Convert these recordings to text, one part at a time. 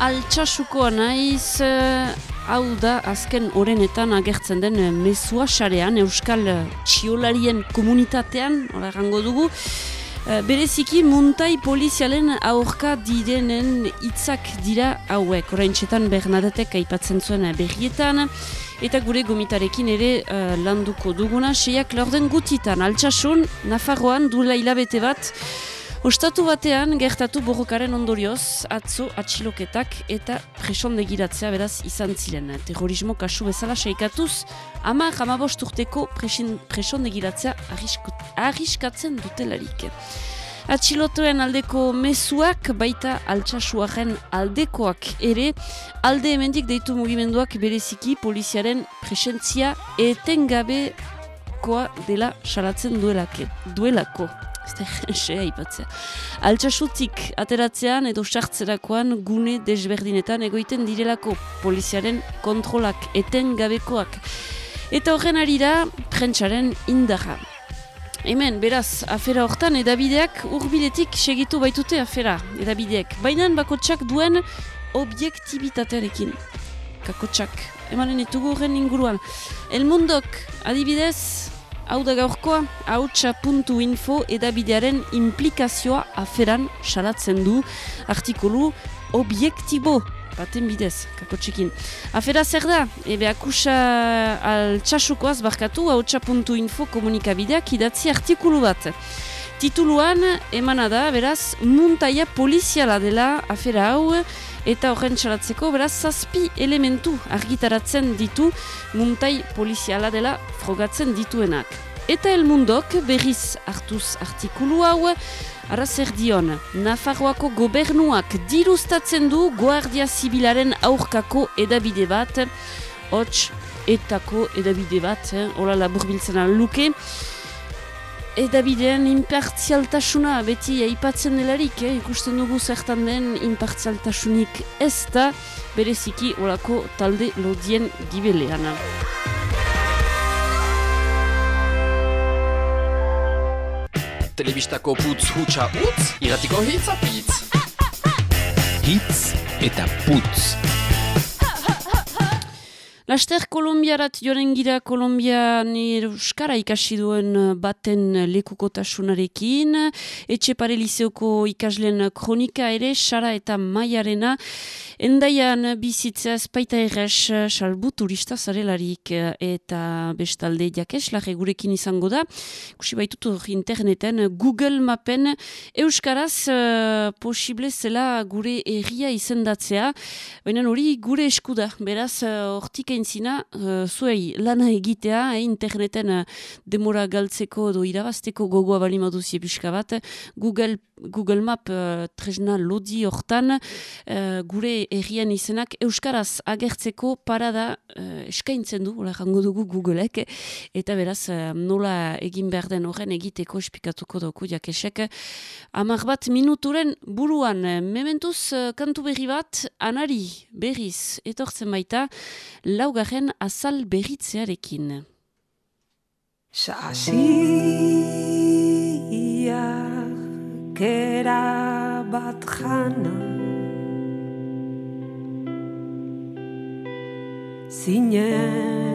Altxasukoa naiz, eh, hau da azken orenetan agertzen den eh, mezua sarean, Euskal Txiolarien komunitatean, ora gango dugu, eh, Bereziki muntai polizialen aurka direnen hitzak dira hauek. Orain txetan Bernadetek aipatzen zuen berrietan, eta gure gomitarekin ere uh, landuko duguna, seiak lorden gutitan, altxasun, Nafarroan duela hilabete bat, Ostatu batean gertatu borrokaren ondorioz, atzo atxiloketak eta presondegiratzea beraz izan ziren. Terrorismo kasu bezala seikatuz, ama jamabost urteko presondegiratzea arriskatzen dutelarik. Atxilotuen aldeko mezuak baita altsasuaren aldekoak ere, alde hemendik deitu mugimenduak bereziki poliziaren presentzia etengabekoa dela salatzen duelake, duelako xea ipatzea. Altsasutik ateratzean edo sartzerakoan gune desberdinetan egoiten direlako poliziaren kontrolak eten gabekoak. Eta horren ari da, prentsaren indarra. Hemen, beraz, afera hortan edabideak urbiletik segitu baitute afera edabideak. Baina bakotsak duen objektibitatearekin. Kakotsak. Emanen etugu horren inguruan. El mundok, adibidez, Hau da gaurkoa, hautsa.info edabidearen implikazioa aferan salatzen du artikulu objektibo baten bidez, kako txekin. Afera zer da? Ebe akusa altxasukoaz barkatu hautsa.info komunikabideak idatzi artikulu bat. Tituluan emana da, beraz, muntaia poliziala dela afera hau, eta horren txalatzeko beraz zazpi elementu argitaratzen ditu muntai poliziala dela frogatzen dituenak. Eta el mundok berriz hartuz artikulu hau, Arrazer dion, Nafarroako gobernuak dirustatzen du Guardia Zibilaren aurkako edabide bat, hots etako edabide bat, eh, hola laburbiltzen luke, edabidean impartzialtasuna beti aipatzen delarik, eh? ikusten dugu zertan den impartzialtasunik ez da bereziki olako talde lodien gibelean. Telebistako putz hutsa utz, iratiko hitz apitz. Hitz eta putz. Laster Kolombiarat joren gira Kolombian Euskara ikasi duen baten lekukotasunarekin. Etxe pare liseoko ikasleen kronika ere, Sara eta Maiarena. Endaian bizitzea espaita erres salbu turista zarelarik eta bestalde jakes, lage gurekin izango da. Kusi baitut interneten Google Mapen Euskaraz uh, posible zela gure erria izendatzea. Baina hori gure eskuda, beraz hortik uh, zina, uh, zuei lana egitea, eh, interneten uh, demora galtzeko edo irabazteko gogoa bali maduzie pixka bat, Google, Google Map uh, tresna lodi hortan, uh, gure errian izenak Euskaraz agertzeko parada uh, eskaintzen du, hola jango dugu Googleek, eta beraz uh, nola egin behar den horren egiteko espikatuko dugu jakesek. Amar bat minuturen buruan, mementuz uh, kantu berri bat, anari berriz etortzen baita, lau laugarren azal berritzearekin. Sasia kera bat jana. Zinen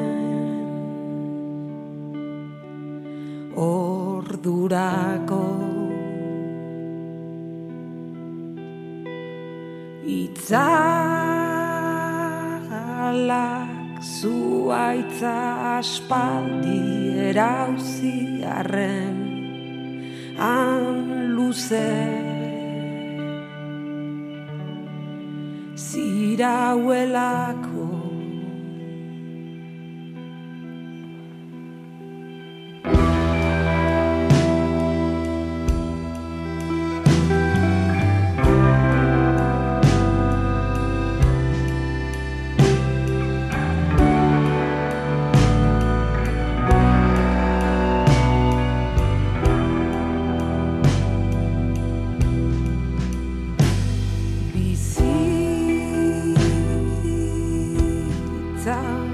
ordurako Itzala zuaitza aspaldi erauzi arren luze. Zirauelako casal.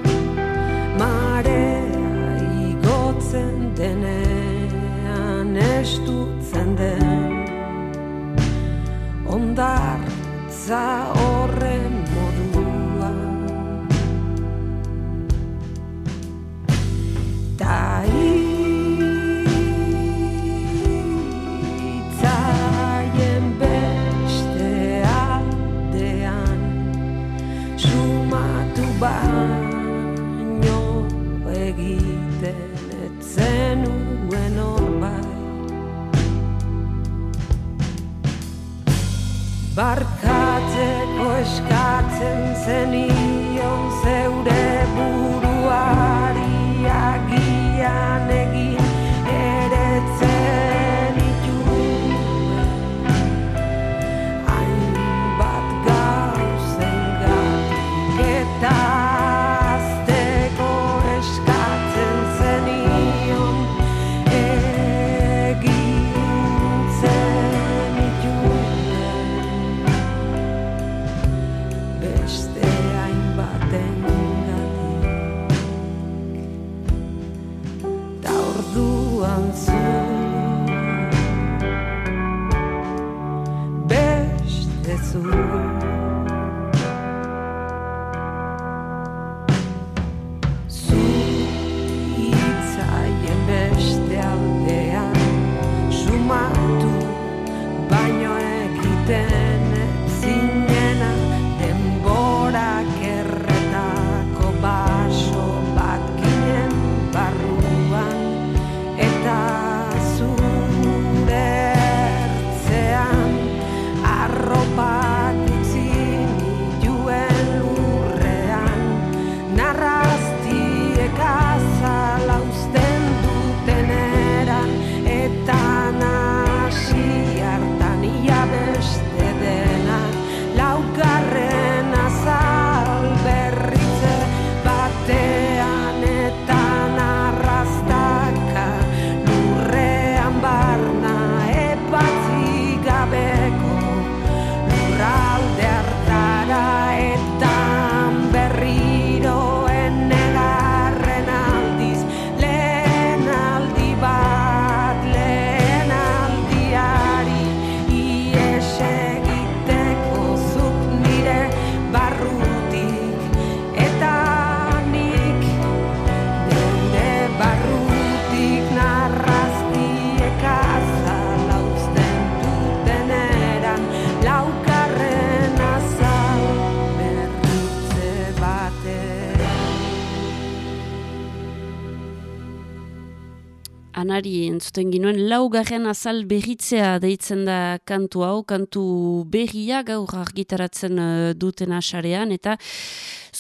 Anari entzuten ginuen laugarren azal berritzea deitzen da kantu hau, kantu berria gaur argitaratzen eh, duten asarean, eta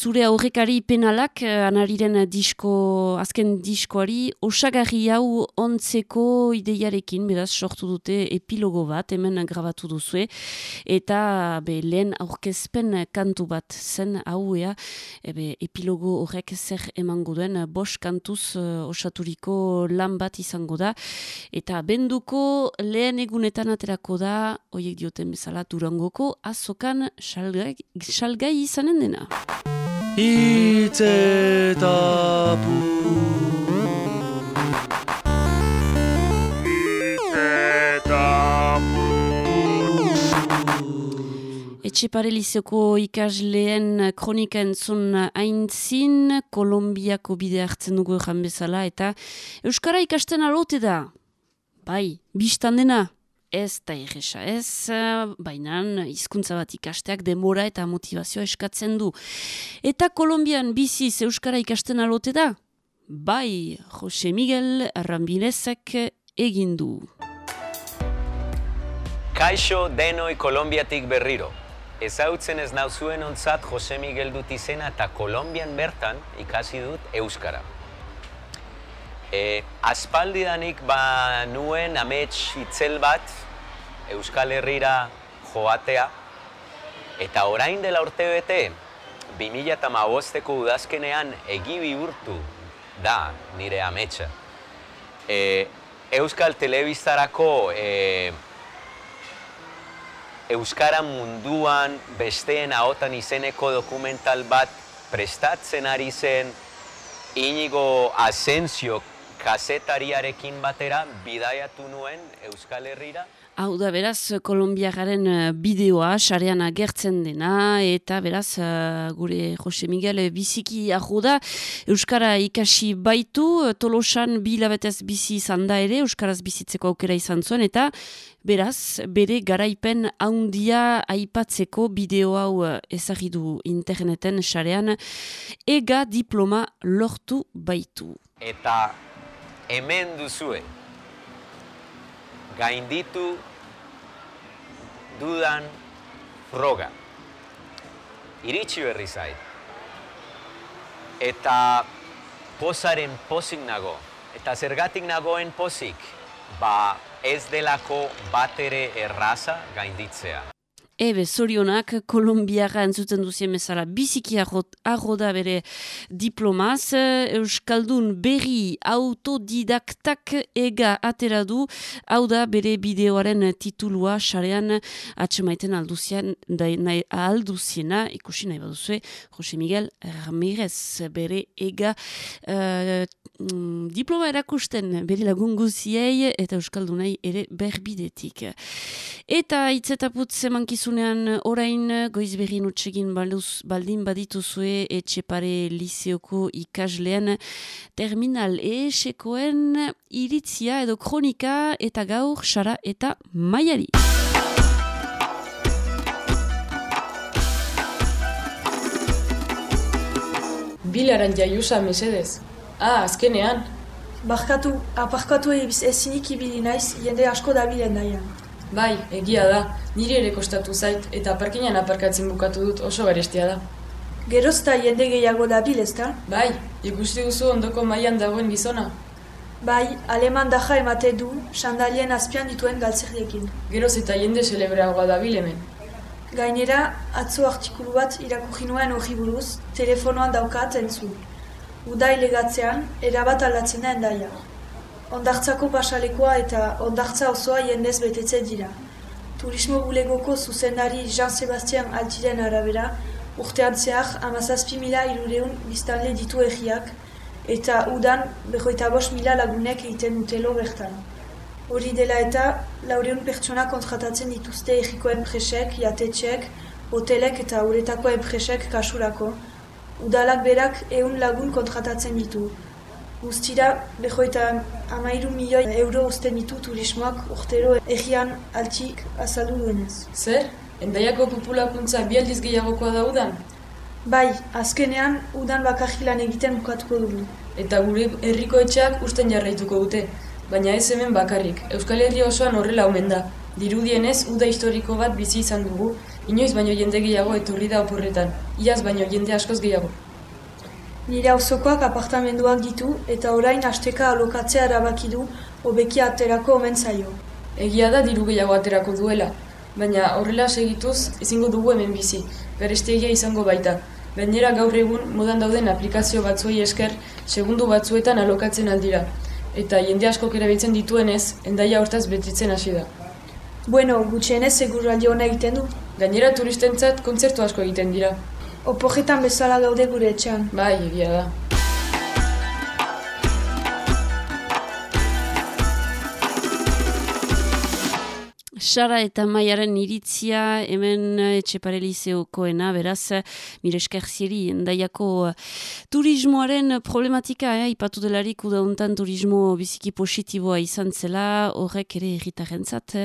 zure aurrekari penalak eh, anariren disko, azken diskoari osagarri hau ontzeko ideiarekin, beraz sortu dute epilogo bat, hemen grabatu duzue, eta be, lehen aurkezpen kantu bat zen hau ea, ebe, epilogo horrek zer emango duen, bos kantuz eh, osaturiko lan bat izango da, eta benduko lehen egunetan aterako da, hoiek dioten bezala durangoko, azokan salgai, salgai izanen dena. Hitz eta pu Etxepare Lizeoko ikasleen kronika entzun aintzin, Kolombiako bide hartzen dugu erran bezala, eta Euskara ikasten alote da. Bai, biztan dena, ez da egesa, ez, eh, baina hizkuntza bat ikasteak demora eta motivazioa eskatzen du. Eta Kolombian biziz Euskara ikasten alote da? Bai, Jose Miguel Rambilezek egin du. Kaixo denoi Kolombiatik berriro. Ezautzen ez nauzuen ontzat Jose Miguel dut izena eta Kolombian bertan ikasi dut Euskara. E, aspaldidanik ba nuen amets itzel bat Euskal Herrira joatea eta orain dela urte bete 2008ko udazkenean egi bihurtu da nire ametsa. E, Euskal Telebistarako e, Euskara munduan besteen ahotan izeneko dokumental bat prestatzen ari zen Inigo Asensio kazetariarekin batera bidaiatu nuen Euskal Herrira. Hau da, beraz, Kolombiagaren eh, bideoa, sarean agertzen dena, eta beraz, eh, gure Jose Miguel biziki aho da, Euskara ikasi baitu, eh, tolosan bi hilabetez bizi izan da ere, Euskaraz bizitzeko aukera izan zuen, eta beraz, bere garaipen haundia aipatzeko bideo hau eh, ezagidu interneten sarean, ega diploma lortu baitu. Eta hemen duzue, gainditu dudan froga. Iritsi berri zait. Eta pozaren pozik nago. Eta zergatik nagoen pozik, ba ez delako batere erraza gainditzea. Ebe, zorionak, Kolombiara entzuten duzien bezala biziki arro da bere diplomaz. Euskaldun berri autodidaktak ega atera du. Hau da bere bideoaren titulua sarean atxemaiten alduzian, da, nahi, alduziena, ikusi nahi baduzue, Jose Miguel Ramirez bere ega uh, diploma erakusten bere lagun guziei eta Euskaldunei ere berbidetik. Eta itzetaput zemankizu zuzenean orain goiz berri nutxegin baldin badituzue etxepare liseoko ikaslean terminal eesekoen iritzia edo kronika eta gaur xara eta maiari. Bilaran jaiusa mesedez. Ah, azkenean. Barkatu, aparkatu ebiz ezinik ibili naiz jende asko da bilen daian. Bai, egia da, niri ere kostatu zait, eta parkinan aparkatzen bukatu dut oso garestia da. Gerozta jende gehiago da bil, ezta? Bai, ikusti duzu ondoko mailan dagoen gizona. Bai, aleman daja emate du, sandalien azpian dituen galtzerriekin. Geroz eta jende celebreagoa da bil hemen. Gainera, atzo artikulu bat irakurri nuen hori buruz, telefonoan daukat entzun. Uda ilegatzean, erabat aldatzen da endaia. Ondartzako pasalekoa eta ondartza osoa jendez betetzen dira. Turismo bulegoko zuzendari Jean-Sebastian Altiren arabera, urtean zehar amazazpi mila irureun biztanle ditu egiak, eta udan behoita bos mila lagunek egiten utelo bertan. Hori dela eta, laureun pertsona kontratatzen dituzte egiko enpresek, jatetxek, hotelek eta uretako enpresek kasurako, udalak berak eun lagun kontratatzen ditu. Guztira, behoita amairu milioi euro usten ditu turismoak urtero egian altik azaldu duenez. Zer? Endaiako populakuntza bialdiz gehiagokoa da udan? Bai, azkenean udan bakarri egiten bukatuko dugu. Eta gure herriko etxeak usten jarraituko dute, baina ez hemen bakarrik. Euskal Herri osoan horrela omen da. Dirudienez, uda historiko bat bizi izan dugu, inoiz baino jende gehiago etorri da oporretan. Iaz baino jende askoz gehiago. Nire auzokoak apartamenduak ditu eta orain asteka alokatzea erabaki du hobeki aterako omen zaio. Egia da diru gehiago aterako duela, baina horrela segituz ezingo dugu hemen bizi, berestegia izango baita. Gainera gaur egun modan dauden aplikazio batzuei esker segundu batzuetan alokatzen aldira. Eta jende askok erabiltzen dituenez, endaia hortaz betitzen hasi da. Bueno, gutxienez seguraldi hona egiten du. Gainera turistentzat kontzertu asko egiten dira. Oporretan bezala gaude gure etxean. Bai, egia da. Sara eta Maiaren iritzia hemen etxepare liseokoena, beraz, mire eskerzieri, endaiako turismoaren problematika, eh, ipatu delarik udauntan turismo biziki positiboa izan zela, horrek ere erritaren zat,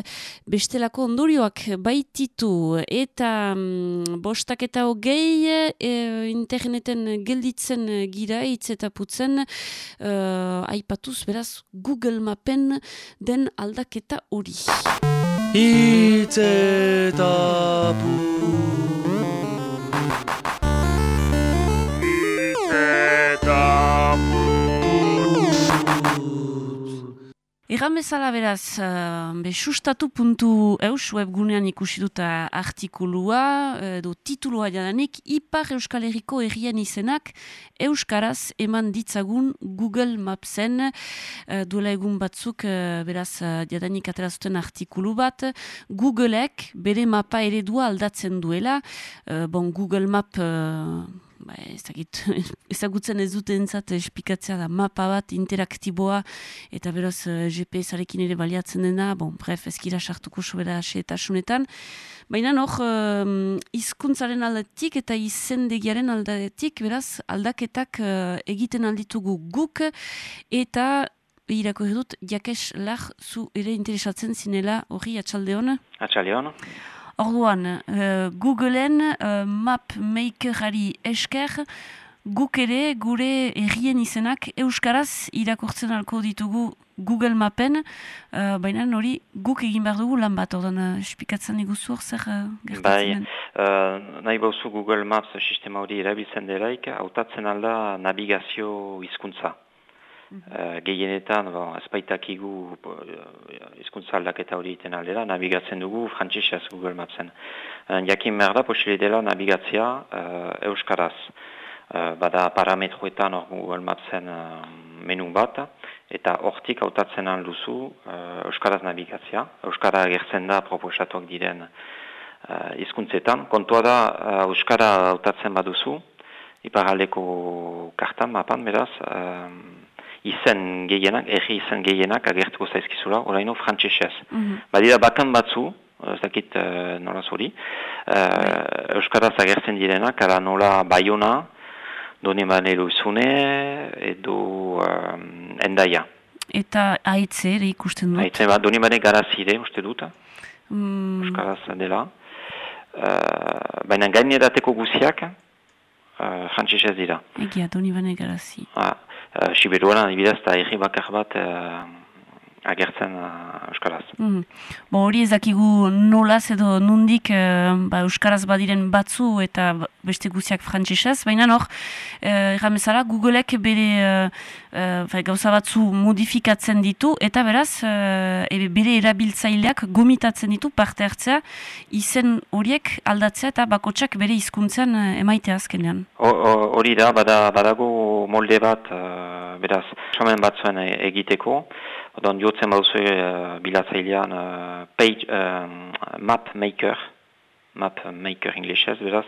bestelako ondorioak baititu, eta mm, bostak eta hogei e, interneten gelditzen gira, hitz eta putzen, uh, aipatuz, beraz, Google Mapen den aldaketa hori. Hitzetapu Egan bezala beraz, uh, be sustatu puntu eus webgunean ikusi dut artikulua, edo titulua jadanik, Ipar Euskal Herriko errien izenak Euskaraz eman ditzagun Google Mapsen. Uh, duela egun batzuk, beraz, jadanik aterazuten artikulu bat, Googleek bere mapa eredua aldatzen duela, bon, Google Map... ba, ezagutzen ez dute entzat espikatzea da mapa bat interaktiboa eta beraz uh, GPS-arekin ere baliatzen dena, bon, bref, ezkira sartuko sobera asetasunetan. Baina hor, uh, izkuntzaren aldetik eta izendegiaren aldetik, beraz, aldaketak uh, egiten alditugu guk eta irako dut, jakes lar zu ere interesatzen zinela hori atxalde hona? Atxalde hona. Orduan, uh, Googleen uh, map makerari esker, guk ere gure errien izenak euskaraz irakurtzen alko ditugu Google Mapen, uh, baina hori guk egin behar dugu lan bat, ordan, uh, espikatzen iguzu hor zer uh, Bai, gertatzen den. uh, nahi bauzu Google Maps sistema hori erabiltzen delaik, hautatzen alda navigazio hizkuntza. Uh, gehienetan, bon, ez baitakigu uh, hizkuntza aldaketa hori iten aldera, navigatzen dugu frantzisez Google Mapsen. Uh, jakin behar da, posile dela navigatzea uh, euskaraz. Uh, bada parametroetan hor Google Mapsen uh, menu bat, eta hortik hautatzen alduzu uh, euskaraz navigatzea. Euskara agertzen da proposatuak diren hizkuntzetan. Kontua da, euskara hautatzen baduzu, iparaldeko kartan, mapan, beraz, um, izen gehienak, erri izen gehienak agertuko zaizkizula, oraino frantsesez. Mhm. Badira bakan batzu, ez dakit uh, nola zori, uh, euskaraz agertzen direnak, ala nola baiona, doni manero izune, edo um, endaia. Eta haitze ere ikusten dut. Haitzen bat, doni mane garazire, uste dut, Mm, euskaraz dela. Uh, Baina gainerateko guziak, uh, frantsesez dira. egia, doni bane garazi. Ah, Siberuan adibidez eta erri bakar bat agertzen uh, euskaraz. Mm. Bo, hori ez dakigu nolaz edo nundik eh, ba, Euskaraz badiren batzu eta beste guziak frantsesez, baina hor, eh, erran bezala, Googleek bere eh, bai, gauza batzu modifikatzen ditu, eta beraz, eh, ebe bere erabiltzaileak gomitatzen ditu parte hartzea, izen horiek aldatzea eta bakotsak bere hizkuntzan eh, emaitea azkenean. Hori da, bada, badago molde bat, uh, beraz, somen batzuen egiteko, Odon jotzen baduzu uh, bilatzailean uh, page, um, map maker, map maker inglesez, beraz,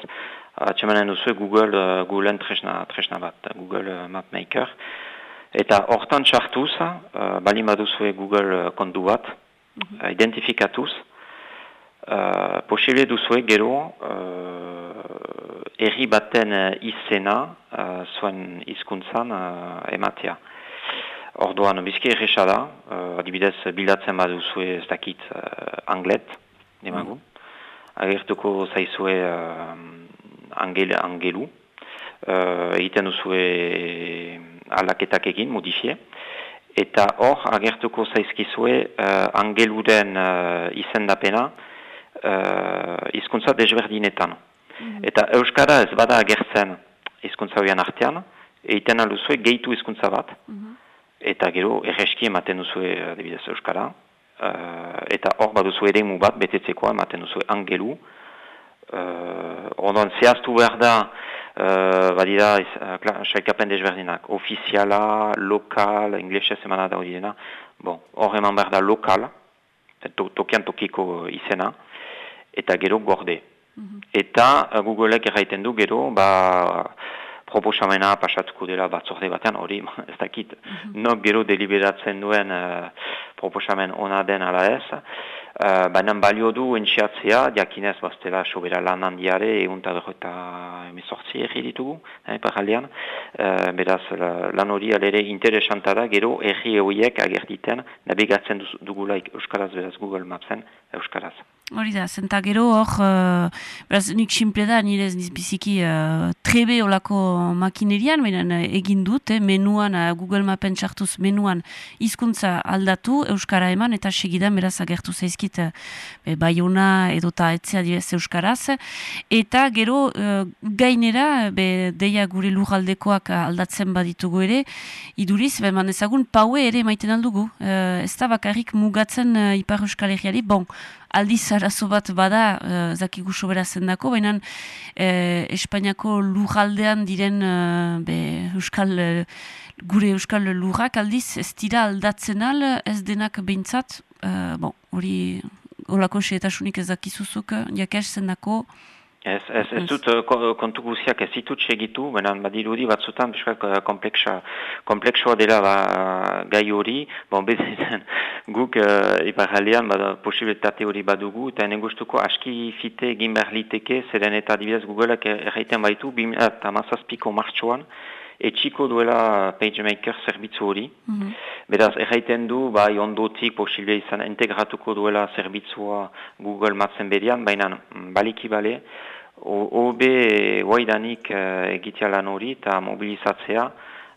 atxemanen duzu Google, uh, Googleen tresna, tresna bat, Google uh, Map Maker. Eta hortan txartuz, uh, bali baduzue Google kondu bat, uh, identifikatuz, uh, posible duzue gero uh, erri baten izena uh, zuen hizkuntzan uh, ematea. Orduan, bizki erresa da, uh, adibidez, bilatzen baduzue ez dakit uh, anglet, demagu. Agertuko zaizue uh, angel, angelu, uh, egiten duzue alaketak egin, modifie, eta hor agertuko zaizkizue uh, angeluden uh, izendapena uh, hizkuntza desberdinetan. Eta Euskara ez bada agertzen hizkuntza horien artean, egiten alduzue gehitu hizkuntza bat, eta gero erreski ematen duzue adibidez Euskara, uh, eta hor baduzu ere bat betetzekoa ematen duzue angelu, uh, orduan zehaztu behar da, uh, badira, uh, saikapen desberdinak, ofiziala, lokal, inglesez emana da hori dena, bon, hor eman behar da lokal, to, tokian tokiko izena, eta gero gorde. Eta uh, Googleek erraiten du gero, ba, proposamena pasatuko dela batzorde batean, hori ez dakit, nok gero deliberatzen duen uh, proposamen ona den ala ez, uh, baina balio du entxiatzea, diakinez bastela sobera lan handiare, egun eta emezortzi erri ditugu, eh, paraldean, uh, beraz la- lan hori alere interesantara, gero erri horiek agertiten, nabigatzen dugulaik Euskaraz beraz Google Mapsen, Euskaraz. Hori da, zenta gero hor, uh, beraz, nik simple da, nire ez biziki uh, trebe olako makinerian, baina eh, egin dut, eh, menuan, uh, Google Mapen txartuz menuan hizkuntza aldatu, Euskara eman, eta segidan beraz agertu zaizkit uh, be, Baiona edota etzea direz Euskaraz, eta gero uh, gainera, be, deia gure lujaldekoak aldatzen baditugu ere, iduriz, beman ezagun, paue ere maiten aldugu, uh, ez da bakarrik mugatzen uh, Ipar Euskal Herriari, bon, aldiz arazo bat bada uh, zakigu sobera zendako, baina eh, Espainiako lurraldean diren eh, be, euskal, eh, gure euskal lurrak aldiz ez dira aldatzen al, ez denak behintzat, eh, bon, hori olako xeetasunik ez dakizuzuk, jakes zendako, Ez, ez, ez dut uh, ko- kontu guziak ez ditut segitu, benen badirudi batzutan pixkat uh, kompleksa, kompleksoa dela ba, gai hori, bon, bezen guk uh, iparaldean bada posibilitate hori badugu, eta ene gustuko aski fite egin behar liteke, zeren eta adibidez Googleak erraiten baitu, 2008ko martxoan, etxiko duela PageMaker zerbitzu hori, Mhm. Beraz, erraiten du, bai ondotik posible izan integratuko duela zerbitzua Google Mapsen berian, baina mm, baliki bale, OB waidanik uh, egitea lan hori eta mobilizatzea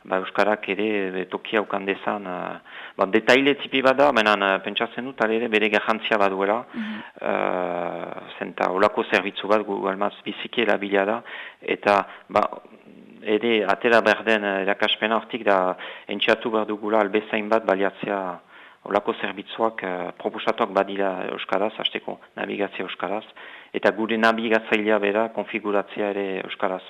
ba, Euskarak ere be, tokia ukan dezan, uh, ba, detaile tipi bat da, menan uh, pentsatzen dut, ere bere garrantzia baduela, mm -hmm. uh, zenta olako zerbitzu bat Google Maps biziki erabilia da, eta ba, ere atera berden erakaspena hortik da entxatu behar dugula albezain bat baliatzea olako zerbitzuak uh, proposatuak badira Euskaraz, hasteko navigazia Euskaraz, eta gure navigazailia bera konfiguratzea ere Euskaraz.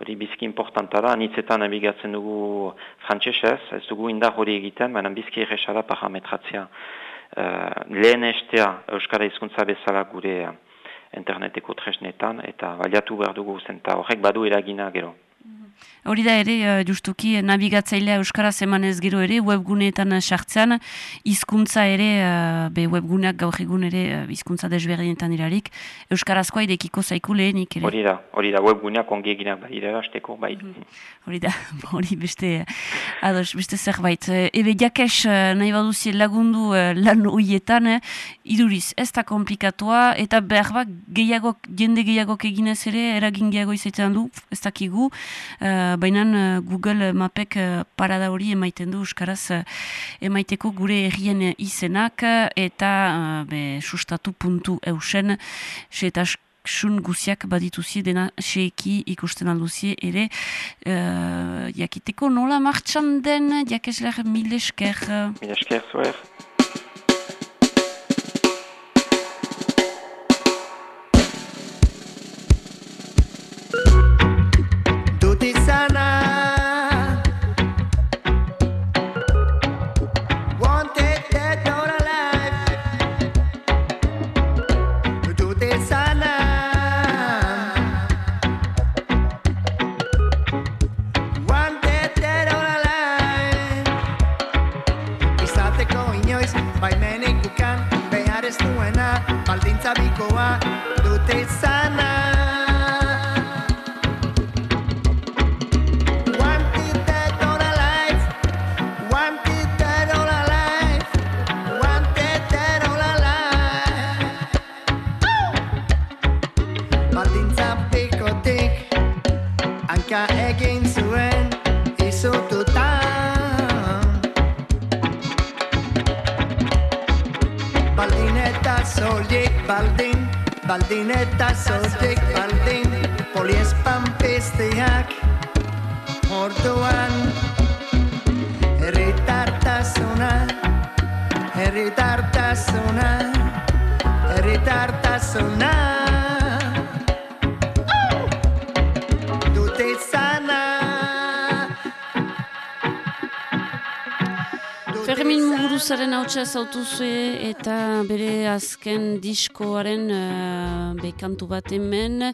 Hori bizki importanta da, anitzetan nabigatzen dugu frantsesez, ez dugu indar hori egiten, baina bizki erresara parametratzea. Uh, lehen estea Euskara hizkuntza bezala gure interneteko tresnetan, eta baliatu behar dugu zenta horrek badu eragina gero. Hori da ere, uh, justuki, nabigatzailea Euskaraz eman ez gero ere, webguneetan sartzean, hizkuntza ere, uh, be webguneak gaur egun ere, uh, hizkuntza desberdinetan irarik, Euskarazkoa idekiko zaiku lehenik ere. Hori da, hori da, webguneak ongi eginak bai, hasteko bai. Mhm. Hori da, hori beste, ados, beste zerbait. Ebe, jakes, nahi baduzi lagundu lan hoietan, iduriz, ez da komplikatua, eta behar bat, gehiagok, jende gehiagok eginez ere, eragin gehiago izaiten du, ez dakigu, uh, baina uh, Google Mapek uh, parada hori emaiten du Euskaraz emaiteko gure errien izenak eta be, sustatu puntu eusen eta sun guziak badituzie dena seeki ikusten alduzie ere. Uh, jakiteko nola martxan den jakesler mil esker. Mil esker zuer Fermin Muguruzaren hau zautuzue eta bere azken diskoaren uh, bekantu bat hemen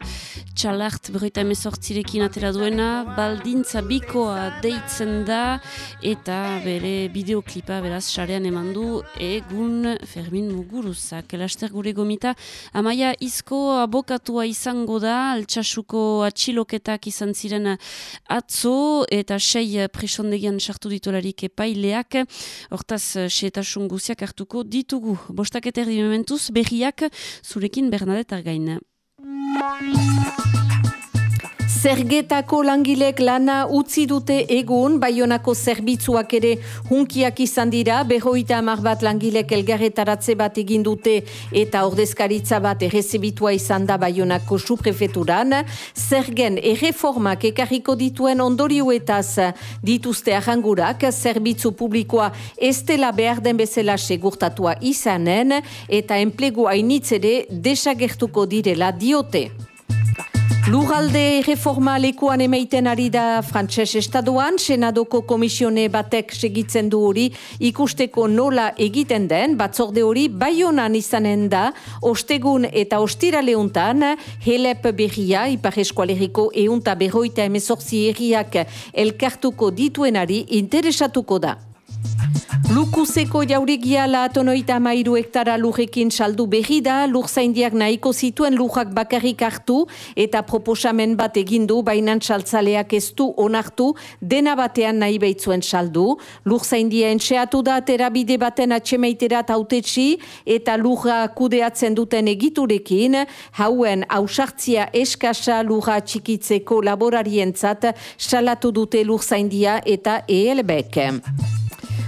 txalart berroita emezortzirekin atera duena baldintza bikoa deitzen da eta bere bideoklipa beraz sarean eman du egun Fermin Muguruzak. Elaster gure gomita amaia izko abokatua izango da altxasuko atxiloketak izan ziren atzo eta sei presondegian sartu ditolarik epaileak Hortaz, eh, xeetasun guziak hartuko ditugu. Bostak eta erdi mementuz, berriak zurekin Bernadette Argain. Zergetako langilek lana utzi dute egun, baionako zerbitzuak ere hunkiak izan dira, behoita amar bat langilek elgarretaratze bat egin dute eta ordezkaritza bat errezibitua izan da baionako suprefeturan. Zergen erreformak ekarriko dituen ondorioetaz dituzte ahangurak, zerbitzu publikoa ez dela behar den bezala segurtatua izanen eta enplegu hainitzere desagertuko direla diote. Lugalde reforma lekuan emaiten ari da frantses estaduan, senadoko komisione batek segitzen du hori ikusteko nola egiten den, batzorde hori baionan izanen da, ostegun eta ostira lehuntan, helep berria, ipar eskualeriko eunta berroita emezorzi erriak elkartuko dituenari interesatuko da. Lukuzeko jaurigia laatonoita mairu hektara lurrekin saldu berri da, lur zaindiak nahiko zituen lujak bakarrik hartu eta proposamen bat egindu bainan saltzaleak ez du onartu dena batean nahi behitzuen saldu. Lur zaindia entxeatu da terabide baten atxemeitera tautetsi eta lurra kudeatzen duten egiturekin, hauen ausartzia eskasa lurra txikitzeko laborarientzat salatu dute lur zaindia eta ELBek.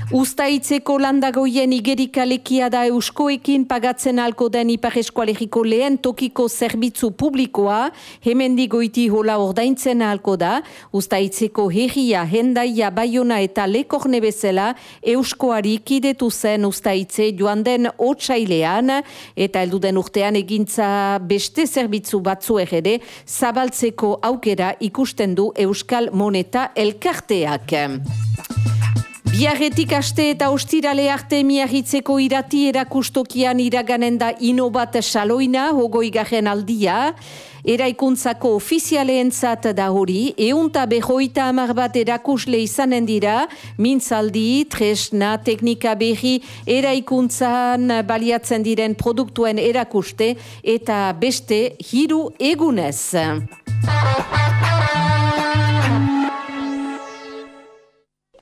Uztaitzeko landagoien igerikalekia da euskoekin pagatzen alko den ipar eskualegiko lehen tokiko zerbitzu publikoa, hemen digoiti hola ordaintzen alko da, Uztaitzeko herria, hendaia, baiona eta lekorne bezala euskoari kidetu zen Uztaitze joan den otsailean, eta elduden urtean egintza beste zerbitzu batzu ere, zabaltzeko aukera ikusten du Euskal Moneta elkarteak. Biarretik aste eta ostirale arte miahitzeko irati erakustokian iraganen da inobat saloina, hogoi garen aldia. Eraikuntzako ofizialeentzat da hori, eunta behoita amar bat erakusle izanen dira, mintzaldi, tresna, teknika behi, eraikuntzan baliatzen diren produktuen erakuste eta beste hiru egunez.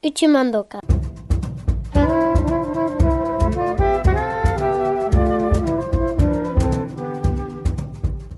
Utsumandoka.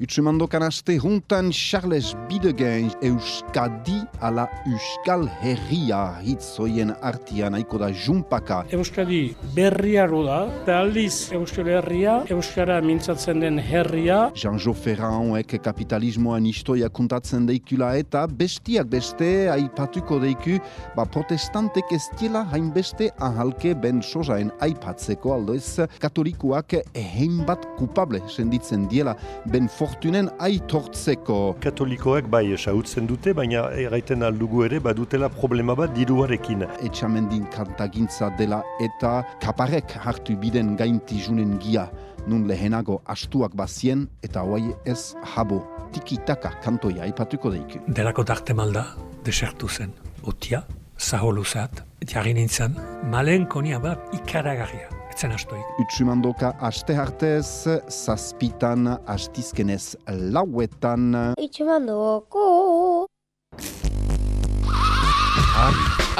Utsumandokan aste juntan Charles Bidegen Euskadi ala Euskal Herria hitzoien artian aiko da jumpaka. Euskadi berriaro da, eta aldiz Euskal Herria, Euskara mintzatzen den herria. Jean-Jo Ferranoek kapitalismoan istoia kuntatzen deikula eta bestiak beste aipatuko deiku, ba protestantek ez diela hainbeste ahalke ben sozaen aipatzeko aldoez katolikuak egin bat kupable senditzen diela ben fortunen aitortzeko. Katolikoek bai esautzen dute, baina erraiten aldugu ere badutela problema bat diruarekin. Etxamendin kantagintza dela eta kaparek hartu biden gainti junen gia nun lehenago astuak bazien eta hoai ez habo tikitaka kantoia aipatuko deiku. Delako tarte malda, desertu zen, otia, zaholuzat, jarri nintzen, malen konia bat ikaragarria. Etzen astoik. Utsumandoka aste hartez, zazpitan astizkenez lauetan. Utsumandoko.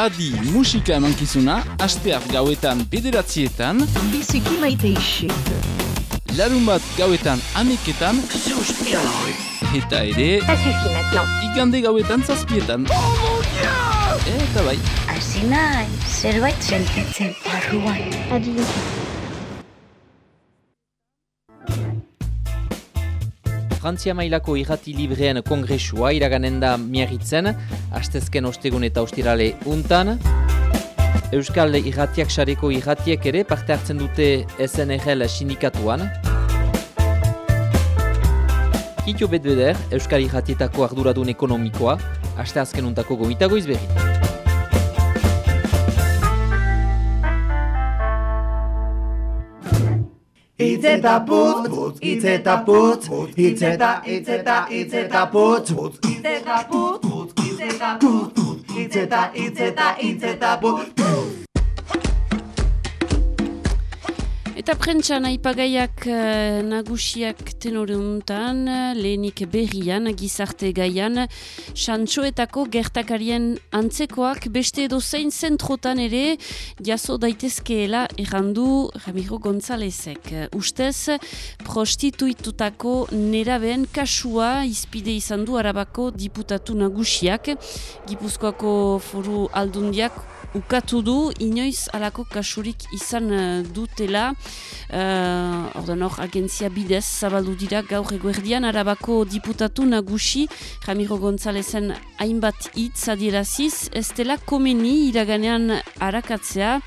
Adi musika emankizuna, asteak gauetan bederatzietan, Biziki maite isek. larun bat gauetan ameketan, eta ere, igande gauetan zazpietan. Eta bai. Hasi nahi, zerbait sentitzen barruan. Adi. Frantzia mailako irrati librean kongresua iraganen da miarritzen, astezken ostegun eta ostirale untan. Euskal irratiak sareko irratiek ere parte hartzen dute SNRL sindikatuan. Kitio Bedbeder, Euskal irratietako arduradun ekonomikoa, aste azken untako gomitago izberri. Itz eta putz, itz eta putz, itz eta, itz eta, itz eta putz, itz eta putz, itz eta putz, itz eta, itz eta, itz eta putz. Eta prentxan aipagaiak uh, nagusiak tenore untan, lehenik berrian, gizarte gaian, xantxoetako gertakarien antzekoak beste edo zein zentrotan ere jaso daitezkeela errandu Ramiro Gonzalezek. Ustez, prostituitutako nerabeen kasua izpide izan du arabako diputatu nagusiak, Gipuzkoako foru aldundiak ukatu du, inoiz alako kasurik izan uh, dutela, uh, ordan hor agentzia bidez zabaldu dira gaur eguerdian, arabako diputatu nagusi, Ramiro Gonzalezen hainbat hitz adieraziz, ez dela komeni iraganean arakatzea,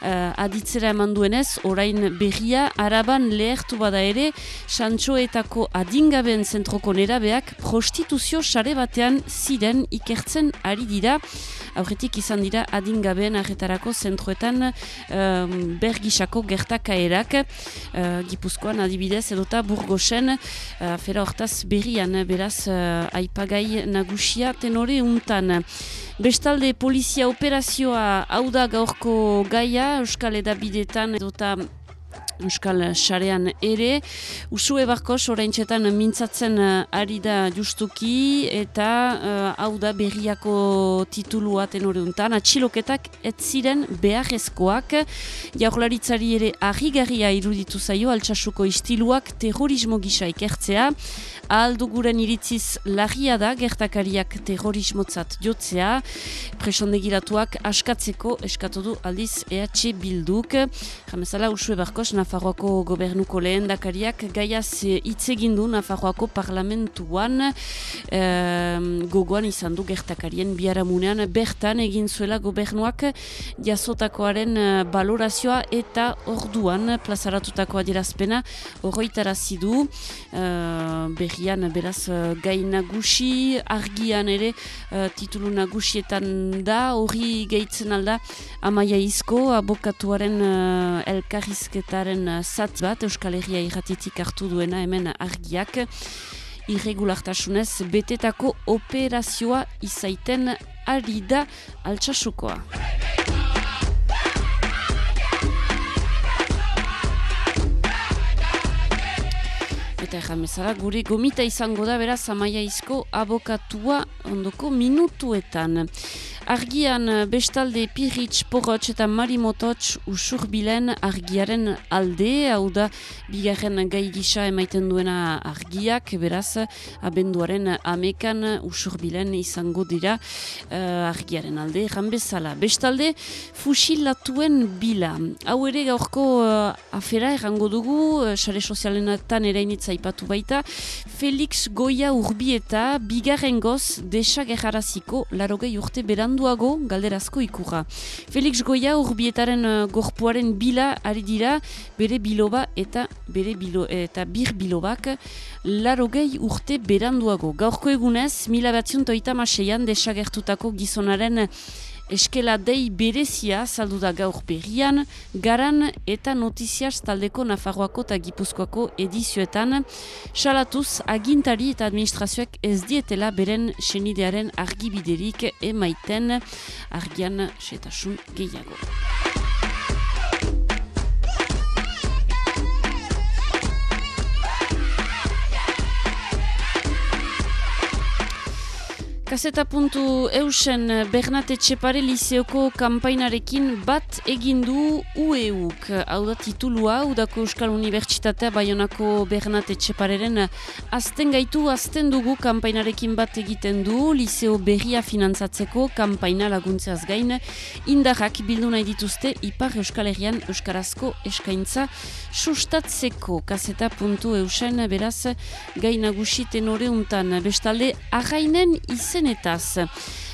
Uh, aditzera eman duenez, orain berria, araban lehertu bada ere, santxoetako adingaben zentroko nerabeak prostituzio sare batean ziren ikertzen ari dira, aurretik izan dira adingabeen arretarako zentroetan um, bergisako gertakaerak, uh, gipuzkoan adibidez edota burgosen, uh, fera hortaz berrian, beraz, uh, aipagai nagusia tenore untan. Bestalde polizia operazioa hau da gaurko gaia, Euskal Edabidetan edota Euskal Sarean ere. Usue barkos oraintxetan mintzatzen uh, ari da justuki eta uh, hau da berriako titulua tenoreuntan. Atxiloketak ez ziren beharrezkoak. Jaurlaritzari ere ahigarria iruditu zaio altsasuko istiluak terrorismo gisa ikertzea. Aldo guren iritziz lagia da gertakariak terrorismotzat jotzea. Presondegiratuak askatzeko eskatu du aldiz EH Bilduk. Jamezala Usue barkos Nafarroako gobernuko lehen dakariak gaiaz hitz egin du Nafarroako parlamentuan. E, gogoan izan du gertakarien biaramunean bertan egin zuela gobernuak jasotakoaren eh, balorazioa eta orduan plazaratutako adierazpena horroitarazi du. E, berrian beraz gai nagusi argian ere e, titulu nagusietan da. Hori gehitzen alda amaia izko abokatuaren e, elkarrizketaren zat bat Euskal Herria irratitik hartu duena hemen argiak irregulartasunez betetako operazioa izaiten ari da altsasukoa. Eta erran bezala, gure gomita izango da beraz amaia izko abokatua ondoko minutuetan. Argian eh, bestalde Pirritx, Porrotx eta Marimototx usurbilen argiaren alde, hau da bigarren gai gisa emaiten duena argiak, beraz abenduaren amekan usurbilen izango dira uh, argiaren alde, erran bezala. Bestalde, fusilatuen bila. Hau ere gaurko uh, afera errango dugu, sare uh, sozialenetan erainitza ipatu baita, Felix Goya urbieta bigarren goz desagerraraziko larogei urte beran beranduago galderazko ikurra. Felix Goya urbietaren uh, gorpuaren bila ari dira bere biloba eta bere bilo, eta bir bilobak larogei urte beranduago. Gaurko egunez, mila batzion toita maseian desagertutako gizonaren eskela dei berezia saldu da gaur berrian, garan eta notiziaz taldeko Nafarroako eta Gipuzkoako edizioetan, salatuz agintari eta administrazioak ez dietela beren senidearen argibiderik emaiten argian setasun gehiago. Kaseta puntu eusen Bernate Txepare Liseoko kampainarekin bat egindu UEUk. Hau da titulua, Udako Euskal Unibertsitatea Bayonako Bernate Txepareren azten gaitu, azten dugu kampainarekin bat egiten du, Liseo berria finantzatzeko kampaina laguntzeaz gain, indarrak bildu nahi dituzte Ipar Euskal Herrian Euskarazko eskaintza sustatzeko. Kaseta puntu eusen beraz gainagusi tenore untan. Bestalde, arrainen izen izenetaz.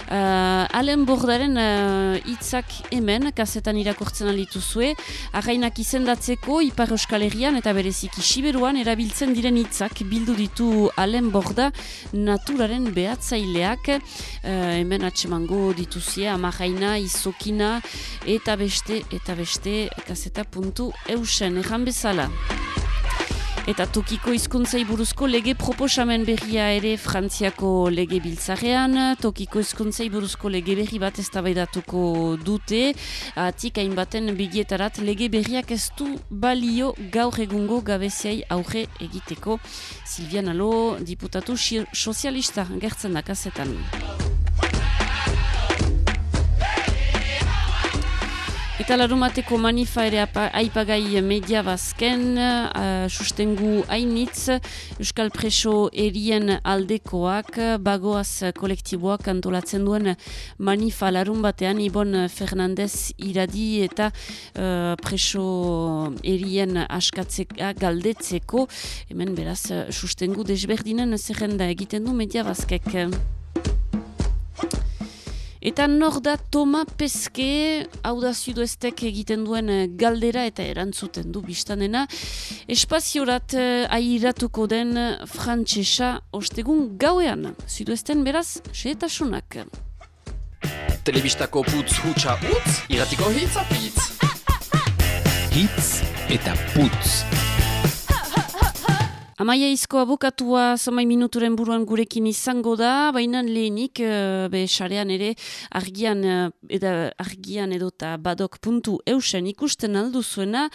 Uh, Alen bordaren uh, hitzak hemen, kasetan irakortzen alituzue, arrainak izendatzeko Ipar Euskal Herrian eta bereziki Siberuan erabiltzen diren hitzak bildu ditu Alen borda naturaren behatzaileak, uh, hemen atsemango dituzie, amarraina, izokina, eta beste, eta beste, kaseta puntu eusen, erran bezala. Eta tokiko hizkuntzai buruzko lege proposamen berria ere Frantziako lege biltzarean, tokiko hizkuntzai buruzko lege berri bat ez dute, atik hainbaten bigietarat lege berriak ez du balio gaur egungo gabeziai aurre egiteko. Silvian Alo, diputatu sozialista, gertzen da kasetan. Eta larumateko manifa ere aipagai media bazken, uh, sustengu hainitz, Euskal Preso erien aldekoak, bagoaz kolektiboak antolatzen duen manifa larun batean, Ibon Fernandez iradi eta uh, preso erien askatzeka galdetzeko, hemen beraz sustengu desberdinen zerrenda egiten du media bazkek. Eta nor da Toma Peske, hau da zuduestek egiten duen eh, galdera eta erantzuten du biztanena. Espaziorat eh, airatuko den frantsesa ostegun gauean. Zuduesten beraz, seetasunak. Telebistako putz hutsa utz, iratiko hitz apitz. Hitz eta putz. Amaia izko abokatua zomai minuturen buruan gurekin izango da, baina lehenik, uh, be, sarean ere, argian, eda, argian edota badok puntu eusen ikusten aldu zuena,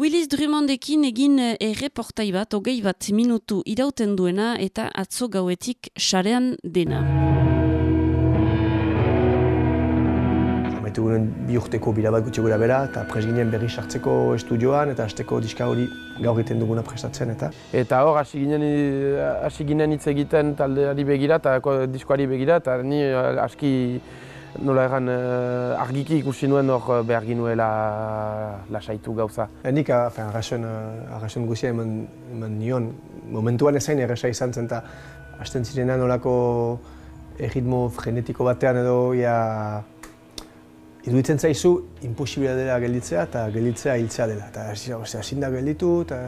Willis Drummondekin egin erreportai bat, hogei bat minutu irauten duena, eta atzo gauetik sarean dena. Amaitu guren bi urteko bilabat gutxi gura bera, eta pres ginen berri sartzeko estudioan, eta hasteko diska hori gaur egiten duguna prestatzen, eta... Eta hor, hasi ginen, hasi ginen hitz egiten taldeari begira eta ko- diskoari begira, eta ni eh, aski nola egan eh, argiki ikusi nuen hor behar ginuela lasaitu gauza. Nik eh, arrazoen guzia eman, eman nion, momentuan ezain erresa izan zen, eta hasten zirena nolako erritmo frenetiko batean edo, ja, iruditzen zaizu, imposibila dela gelditzea eta gelditzea hiltzea dela. Eta ezin da gelditu, eta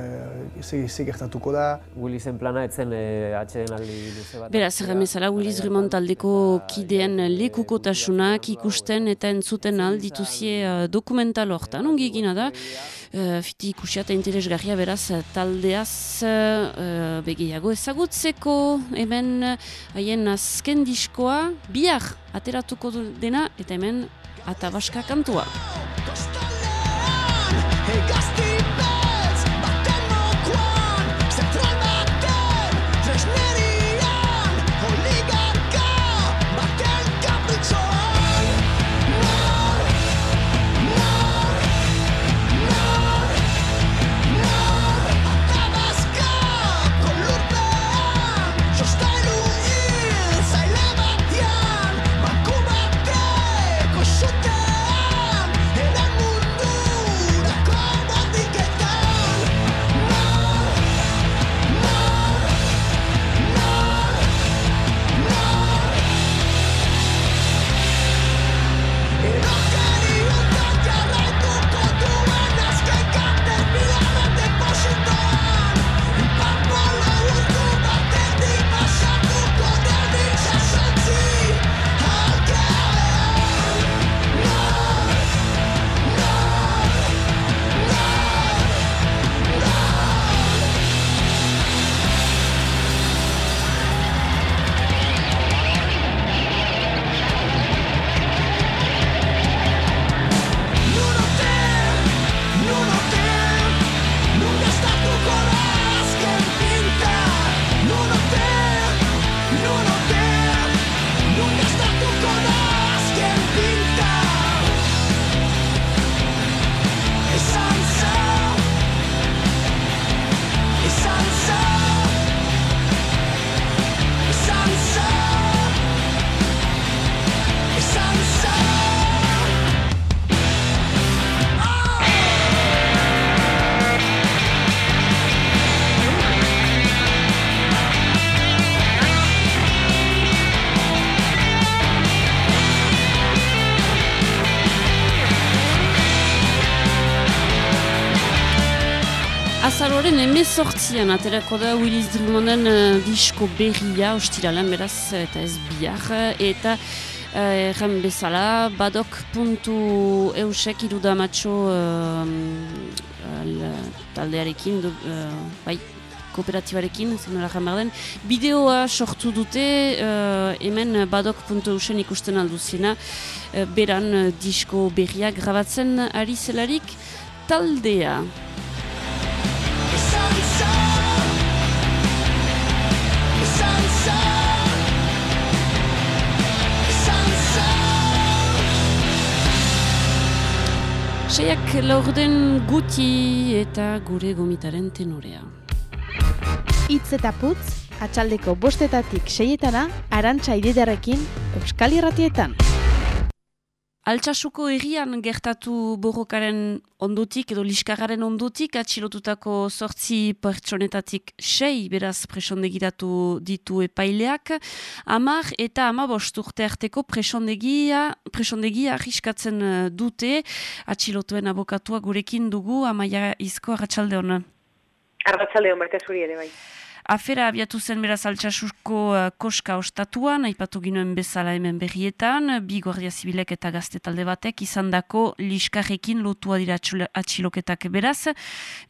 ze, ze gertatuko da. Willisen plana etzen eh, atxeden aldi luze bat. Beraz, erremezala, Willis Drummond taldeko kideen lekukotasunak ikusten eta entzuten aldituzie uh, dokumental hortan. Ongi egina da, uh, fiti ikusia eta interesgarria beraz taldeaz uh, begiago ezagutzeko hemen haien azken diskoa bihar ateratuko du- dena eta hemen atabaska kantua. Azaroren emezortzian aterako da Willis Drummonden uh, disko berria, ostiralean beraz eta ez bihar, eta uh, erran bezala, badok.eusek irudamatxo uh, taldearekin, du, uh, bai, kooperatibarekin, zen nola jan bideoa sortu dute, uh, hemen badok.eusen ikusten alduzena, uh, beran uh, disko berria grabatzen ari zelarik, taldea. Seiak laurden guti eta gure gomitaren tenorea. Itz eta putz, atxaldeko bostetatik seietana, arantxa ididarekin, Euskal Irratietan. Altsasuko egian gertatu borrokaren ondutik edo liskararen ondutik atxilotutako sortzi pertsonetatik sei beraz presondegiratu ditu epaileak amar eta amabost urte arteko presondegia, presondegia arriskatzen eh, dute atxilotuen abokatua gurekin dugu amaia izko arratsalde hona. Arratsaldeon baita zuri ere bai. Afera abiatu zen beraz altxasuko uh, koska ostatuan, aipatu ginoen bezala hemen berrietan, bi guardia zibilek eta gazte talde batek izan dako liskarrekin lotua dira atxiloketak beraz.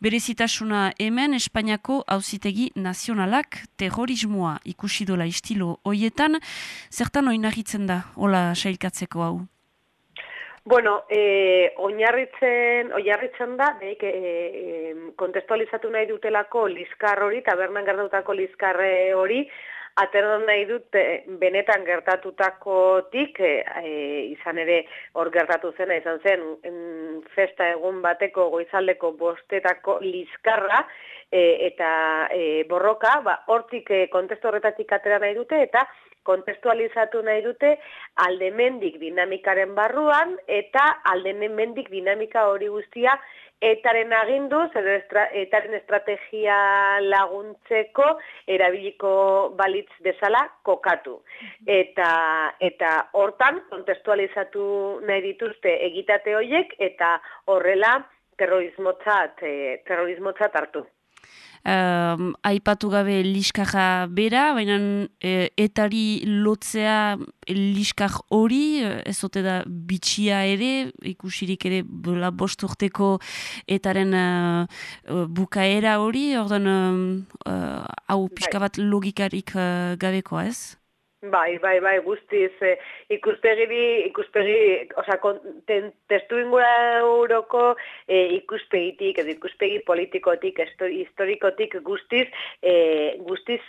Berezitasuna hemen Espainiako hauzitegi nazionalak terrorismoa ikusi dola istilo hoietan, zertan oinarritzen da, hola sailkatzeko hau? Bueno, eh, oinarritzen, oinarritzen da, beik, eh, kontestualizatu nahi dutelako liskar hori, tabernan gertatutako liskarre hori, aterdan nahi dut benetan gertatutakotik, e, izan ere hor gertatu zena, izan zen en, festa egun bateko goizaldeko bostetako liskarra, e, eta e, borroka, ba, hortik e, kontestu horretatik atera nahi dute, eta kontestualizatu nahi dute aldemendik dinamikaren barruan eta aldemendik dinamika hori guztia etaren agindu, etaren estrategia laguntzeko erabiliko balitz bezala kokatu. Eta eta hortan kontestualizatu nahi dituzte egitate horiek eta horrela terrorismotzat, eh, terrorismotzat hartu um, aipatu gabe liskaja bera, baina e, etari lotzea liskaj hori, ez ote da bitxia ere, ikusirik ere bola bost urteko etaren uh, bukaera hori, ordan uh, hau pixka bat logikarik uh, gabekoa ez? Bai, bai, bai, guztiz, eh, ikuspegi, ikuspegi, oza, ten, testu ingura euroko eh, ikustegitik, edo ikuspegi politikotik, historikotik guztiz, eh, guztiz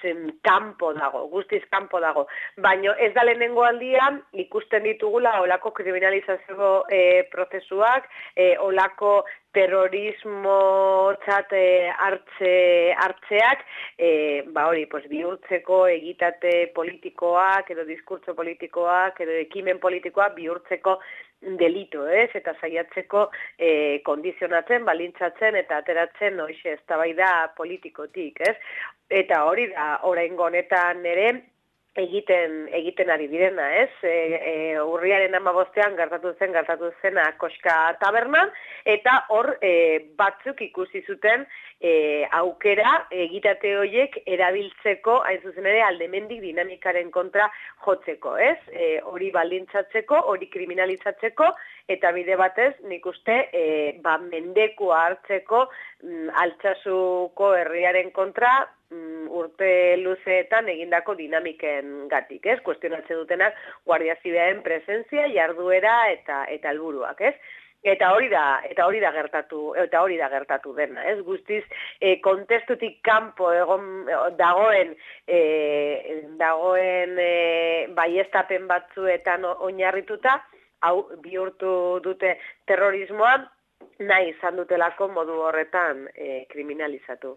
kanpo dago, guztiz kanpo dago. Baina ez da lehenengo aldian ikusten ditugula olako kriminalizazio eh, prozesuak, eh, olako terrorismo txat hartze, hartzeak, e, ba hori, pues, bihurtzeko egitate politikoak, edo diskurtso politikoak, edo ekimen politikoak bihurtzeko delito, ez? Eta saiatzeko e, kondizionatzen, balintzatzen eta ateratzen hoxe eztabaida politikotik, ez? Eta hori da, orain honetan ere, egiten egiten ari direna, ez? E, e, urriaren amabostean gertatu zen, gertatu zena koska tabernan, eta hor e, batzuk ikusi zuten e, aukera egitate horiek erabiltzeko, hain zuzen ere, aldemendik dinamikaren kontra jotzeko, ez? E, hori baldintzatzeko, hori kriminalizatzeko, eta bide batez, nik uste, e, ba, mendeku hartzeko mm, altxasuko herriaren kontra, mm, urte luzeetan egindako dinamiken gatik, ez? Kuestionatze dutenak guardia zibearen presentzia, jarduera eta eta helburuak, ez? Eta hori da, eta hori da gertatu, eta hori da gertatu dena, ez? Guztiz e, kontestutik kanpo egon dagoen e, dagoen e, baiestapen batzuetan oinarrituta, hau bihurtu dute terrorismoan nahi izan dutelako modu horretan e, kriminalizatu.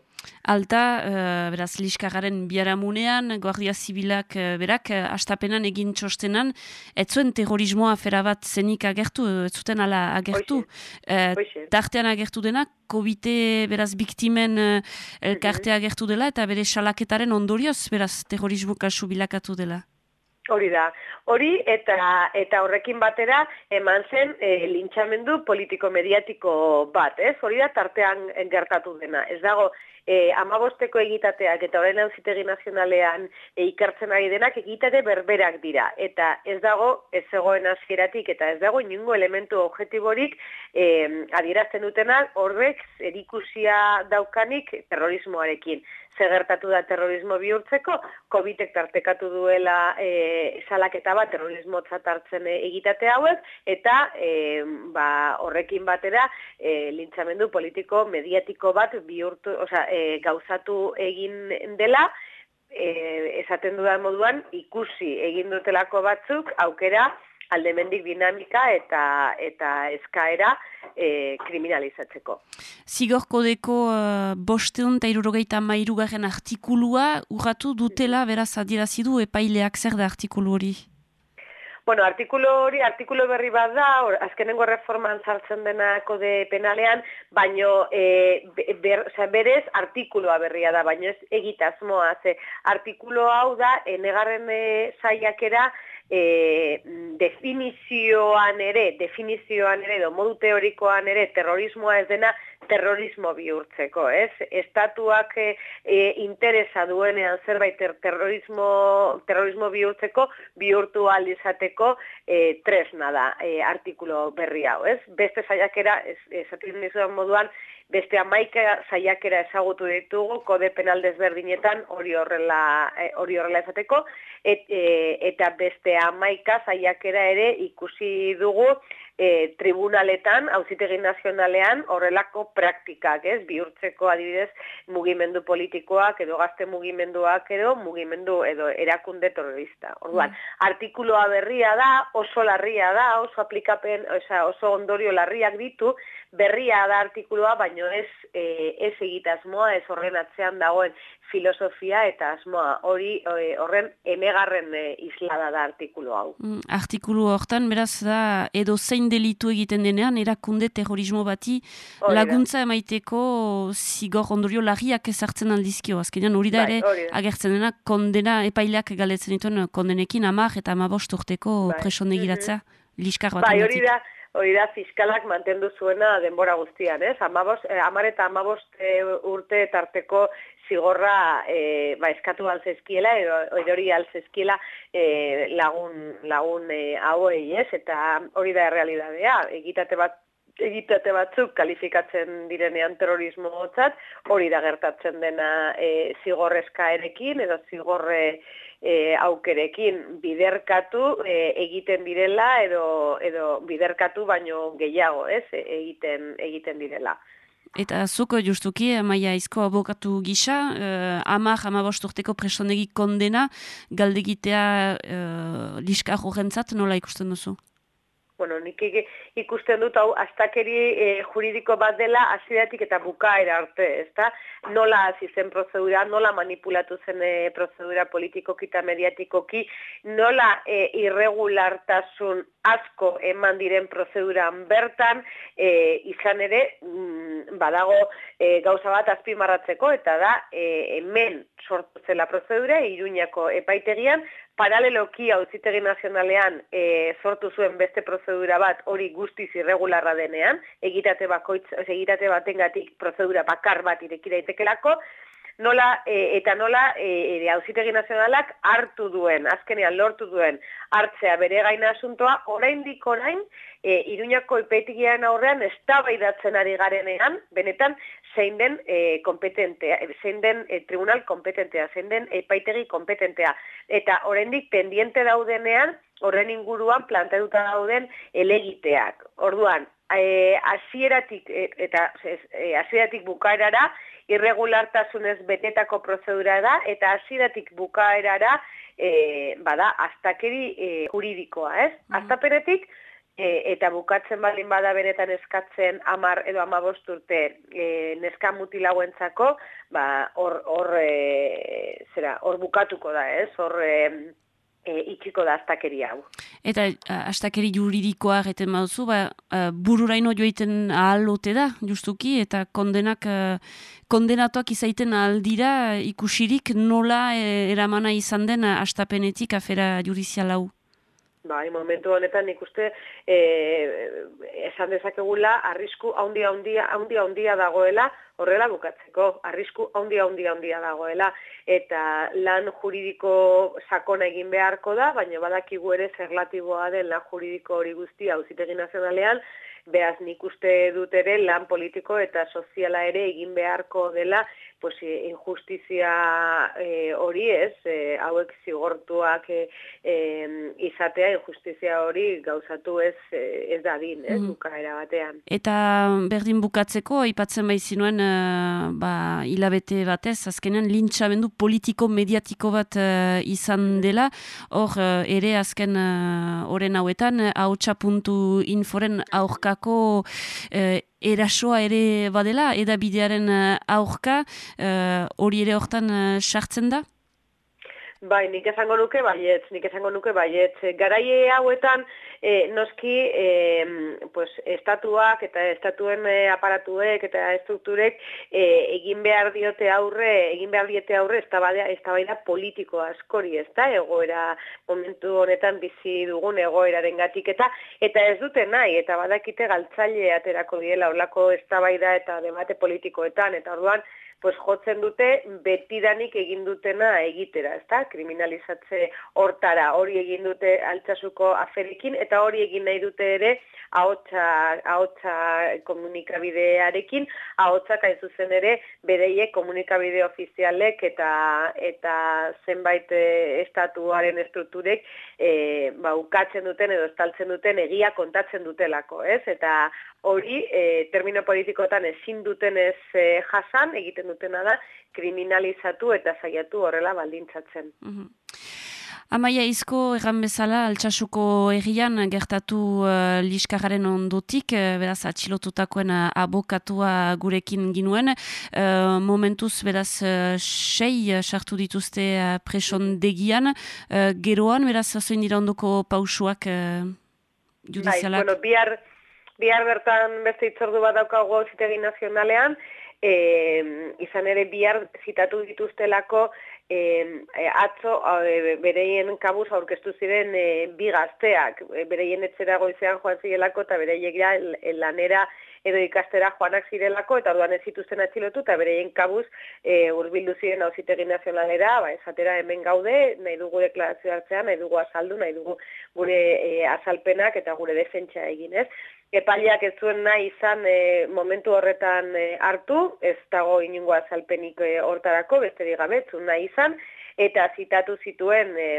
Alta, uh, beraz, liskagaren biaramunean, Guardia Zibilak uh, berak, uh, astapenan egin txostenan, ez zuen terrorismoa afera bat zenik agertu, ez zuten ala agertu. Uh, tartean agertu dena, covid beraz, biktimen uh, elkarte mhm. agertu dela, eta bere salaketaren ondorioz, beraz, terrorismo kasu bilakatu dela. Hori da. Hori eta eta horrekin batera eman zen e, lintxamendu politiko-mediatiko bat, ez? Hori da tartean gertatu dena. Ez dago e, amabosteko egitateak eta horren hauzitegi nazionalean e, ikertzen ari denak egitate berberak dira. Eta ez dago, ez zegoen hasieratik eta ez dago inungo elementu objektiborik e, adierazten dutenak horrek erikusia daukanik terrorismoarekin. Zegertatu da terrorismo bihurtzeko, COVIDek tartekatu duela e, salaketa bat terrorismo hartzen egitate hauek, eta e, ba, horrekin batera e, lintzamendu politiko mediatiko bat bihurtu, oza, e, gauzatu egin dela, e, esaten dudan moduan ikusi egin dutelako batzuk aukera aldemendik dinamika eta eta eskaera e, kriminalizatzeko. Zigor kodeko uh, bosteun eta irurogeita mairugarren artikulua urratu dutela beraz adierazidu epaileak zer da artikulu hori? Bueno, artikulu hori, artikulu berri bat da, or, azkenengo reforman sartzen denako de penalean, baino e, ber, berez artikulua berria da, baino ez egitazmoa, ze artikulu hau da, enegarren e, zaiakera, e, definizioan ere, definizioan ere, do modu teorikoan ere, terrorismoa ez dena terrorismo bihurtzeko, ez? Estatuak e, interesa duenean zerbait terrorismo, terrorismo bihurtzeko bihurtu aldizateko e, tresna da e, artikulo berri hau, ez? Beste zaiakera, esatik ez, moduan, beste amaika zaiakera ezagutu ditugu, kode penal desberdinetan hori horrela, hori horrela ezateko, et, eta beste amaika zaiakera ere ikusi dugu, e, tribunaletan, hauzitegi nazionalean, horrelako praktikak, ez, bihurtzeko adibidez mugimendu politikoak edo gazte mugimenduak edo mugimendu edo erakunde terrorista. Orduan, mm. artikuloa berria da, oso larria da, oso aplikapen, oza, oso ondorio larriak ditu, berria da artikuloa, baino ez, e, ez egitasmoa, ez horren atzean dagoen filosofia eta asmoa hori e, horren emegarren e, islada da artikulu hau. Mm, artikulu hortan, beraz da, edo zein delitu egiten denean, erakunde terrorismo bati laguntza emaiteko zigor ondorio larriak ezartzen aldizkio. Azkenean hori da bai, ere, agertzen dena, kondena epaileak galetzen dituen kondenekin amak eta amabost urteko bai. presonegiratzea, mm -hmm. Liskar bat. Bai, hori da, hori da fiskalak mantendu zuena denbora guztian, ez? Amabos, eh, amar eta amabost eh, urte tarteko zigorra eh, ba, eskatu alzezkiela, edo hori alzezkiela eh, lagun, lagun eh, hauei, ez? Eta hori da realidadea, egitate bat egitate batzuk kalifikatzen direnean terrorismo gotzat, hori da gertatzen dena e, zigorrezka erekin, edo zigorre e, aukerekin biderkatu e, egiten direla edo edo biderkatu baino gehiago, ez? E, egiten egiten direla. Eta zuko justuki, maia izko abokatu gisa, eh, amak, amabost urteko presonegi kondena, galdegitea eh, liska jorrentzat nola ikusten duzu? bueno, nik ikusten dut hau astakeri e, juridiko bat dela hasieratik eta bukaera arte, ezta? Nola hasi zen prozedura, nola manipulatu zen e, prozedura politikoki eta mediatikoki, nola e, irregulartasun asko eman diren prozeduran bertan, e, izan ere, mm, badago e, gauza bat azpimarratzeko, eta da, e, hemen sortu zela prozedura, iruñako epaitegian, paraleloki auzitegi nazionalean e, sortu zuen beste prozedura bat hori guztiz irregularra denean, egitate bakoitz, egitate batengatik prozedura bakar bat ireki daitekelako, nola e, eta nola e, e, auzitegi nazionalak hartu duen, azkenean lortu duen hartzea bere gaina asuntoa, oraindik orain, e, iruñako ipetigian aurrean eztabaidatzen ari garenean, benetan zein den e, kompetentea, zein den e, tribunal kompetentea, zein den epaitegi kompetentea. Eta oraindik pendiente daudenean, horren inguruan planteatuta dauden elegiteak. Orduan, e, asieratik, e, eta e, asieratik bukaerara, irregulartasunez betetako prozedura da, eta asieratik bukaerara, e, bada, astakeri e, juridikoa, ez? Mm. Astapenetik, e, eta bukatzen baldin bada beretan eskatzen amar edo amabost urte e, neska mutilauentzako, ba, hor, hor, e, zera, hor bukatuko da, ez? Hor, e, e, itxiko da astakeri hau. Eta astakeri juridikoa egiten maduzu, ba, bururaino joiten ahalote da, justuki, eta kondenak, kondenatuak izaiten aldira ikusirik nola eramana izan den astapenetik afera jurizial hau? Bai, momentu honetan ikuste e, esan dezakegula arrisku handia handia handia handia dagoela horrela bukatzeko. Arrisku handia handia handia dagoela. Eta lan juridiko sakona egin beharko da baina badakigu ere zerlatiboa den lan juridiko hori guztia auzitegi nazionalean. Beaz nik uste dut ere lan politiko eta soziala ere egin beharko dela pues, eh, injustizia e, hori ez, e, hauek zigortuak e, izatea injustizia hori gauzatu ez ez da din, ez, mm. bukaera batean. Eta berdin bukatzeko, aipatzen bai zinuen, ba, hilabete batez, azkenean lintxamendu politiko-mediatiko bat izan dela, hor ere azken horren hauetan, hau txapuntu inforen aurkako erasoa ere badela, edabidearen uh, aurka, uh, hori ere hortan uh, sartzen da? Bai, nik esango nuke baietz, nik esango nuke baietz. Garaie hauetan, e, noski, e, pues, estatuak eta estatuen e, aparatuek eta estrukturek e, egin behar diote aurre, egin behar diote aurre, ez da politiko askori, ez da, egoera momentu honetan bizi dugun egoeraren gatik, eta, eta ez dute nahi, eta badakite galtzaile aterako diela, olako ez eta debate politikoetan, eta orduan, pues jotzen dute betidanik egin dutena egitera, ezta? Kriminalizatze hortara hori egin dute altsasuko aferekin eta hori egin nahi dute ere ahotsa ahotsa komunikabidearekin, ahotsak hain zuzen ere bereiek komunikabide ofizialek eta eta zenbait eh, estatuaren estrukturek eh ba ukatzen duten edo estaltzen duten egia kontatzen dutelako, ez? Eta hori e, termino politikotan ezin duten ez e, jasan egiten dutena da kriminalizatu eta saiatu horrela baldintzatzen. Mm Amaia izko egan bezala altsasuko egian gertatu uh, liskarraren ondotik, uh, beraz atxilotutakoen uh, abokatua gurekin ginuen. Uh, momentuz beraz uh, sei sartu dituzte uh, preson degian. Uh, geroan beraz zoin dira ondoko pausuak uh, judizialak? Bai, bueno, bihar, bihar bertan beste itzordu bat daukago zitegi nazionalean, e, izan ere bihar zitatu dituztelako e, atzo e, bereien kabuz aurkeztu ziren e, bi gazteak, e, bereien etzera goizean joan zirelako eta bereiek lanera edo ikastera joanak zirelako eta orduan ez zituzten atxilotu eta bereien kabuz e, urbildu ziren hauzitegi nazionalera, ba, esatera hemen gaude, nahi dugu deklarazio hartzea, nahi dugu azaldu, nahi dugu gure e, azalpenak eta gure defentsa egin, ez? Epaileak ez zuen nahi izan e, momentu horretan e, hartu, ez dago inungo azalpenik e, hortarako, besterik gabe, zuen nahi izan, eta zitatu zituen e,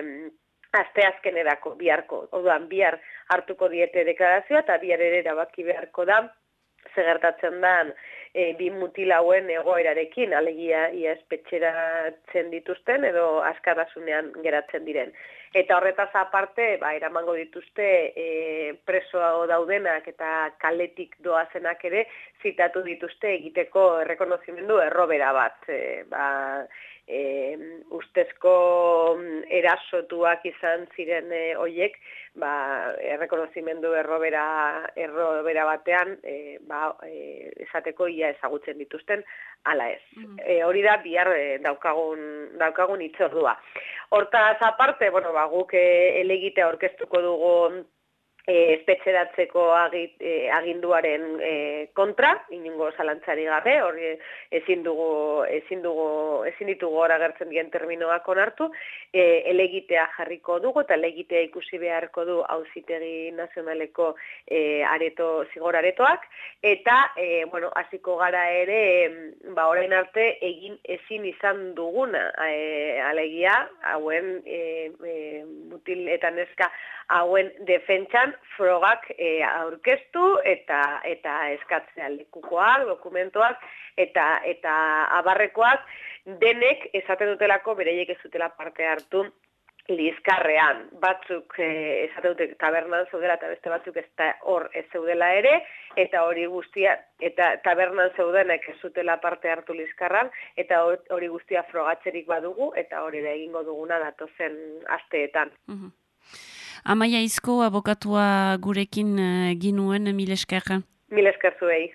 aste azkenerako, biharko, orduan bihar hartuko diete deklarazioa, eta bihar ere erabaki beharko da, zegertatzen dan e, bi mutilauen egoerarekin, alegia ia espetxeratzen dituzten edo askarasunean geratzen diren. Eta horretaz aparte, ba, eramango dituzte e, presoa daudenak eta kaletik doazenak ere zitatu dituzte egiteko errekonozimendu errobera bat. E, ba, e, ustezko mm, erasotuak izan ziren e, oiek, ba, errekonozimendu errobera, errobera batean, e, ba, e, esateko ia ezagutzen dituzten, ala ez. Mm. E, hori da, bihar e, daukagun, daukagun itzordua. Hortaz aparte, bueno, ba, guk e, elegite aurkeztuko dugu e, espetxeratzeko e, aginduaren e, kontra, inungo zalantzari gabe, hori ezin dugu, ezin dugu, ezin ditugu gora gertzen dien terminoak onartu, e, elegitea jarriko dugu eta elegitea ikusi beharko du auzitegi nazionaleko e, areto, zigor aretoak, eta, e, bueno, hasiko gara ere, ba, orain arte, egin ezin izan duguna, e, alegia, hauen e, e, mutil eta neska hauen defentsan frogak e, aurkeztu eta eta eskatzea lekukoak, dokumentoak eta eta abarrekoak denek esaten dutelako bereiek ez dutela parte hartu Lizkarrean, batzuk eh, esate dute tabernan zeudela eta beste batzuk ez da hor ez zeudela ere, eta hori guztia, eta tabernan zeudenek ez zutela parte hartu Lizkarran, eta hori guztia frogatzerik badugu, eta hori da egingo duguna datozen asteetan. Mm Amaia izko abokatua gurekin uh, ginuen mil esker. Mil esker zuei,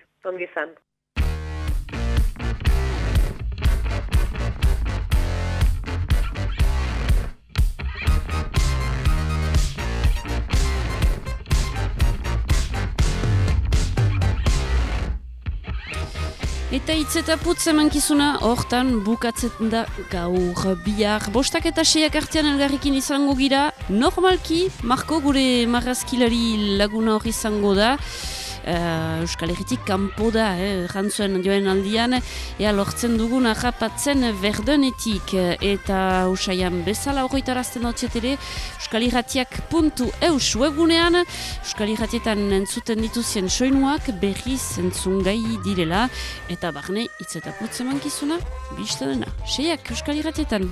Eta hitz eta putz emankizuna hortan bukatzen da gaur bihar. Bostak eta seiak artean elgarrikin izango gira. Normalki, Marko gure marrazkilari laguna hori izango da uh, Euskal Herritik kanpo da, eh, joen aldian, ea lortzen dugun ahapatzen verdenetik eta usaian bezala horretarazten hotziet ere Euskal Herratiak puntu eus webunean, Euskal Herratietan entzuten dituzien soinuak berriz entzungai direla. Eta barne itzetaputzen mankizuna, bizta dena, seiak Euskal Herratietan.